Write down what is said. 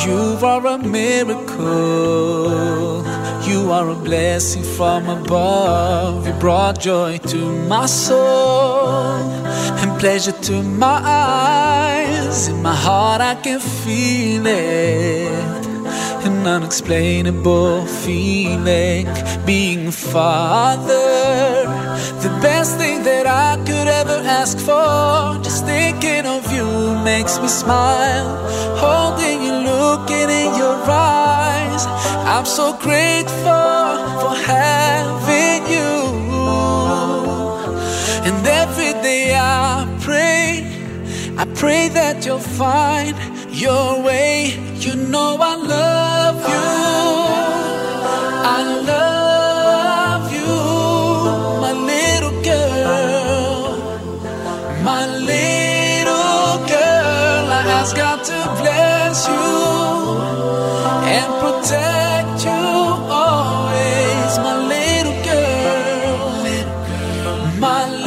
You are a miracle. You are a blessing from above. You brought joy to my soul and pleasure to my eyes. In my heart, I can feel it. An unexplainable feeling being a father. The best thing that I could ever ask for. Just thinking of you makes me smile. Holding I'm so grateful for having you. And every day I pray, I pray that you'll find your way. You know I love you. I love you, my little girl. My little girl, I ask God to bless you protect you always, my little girl, my little girl. My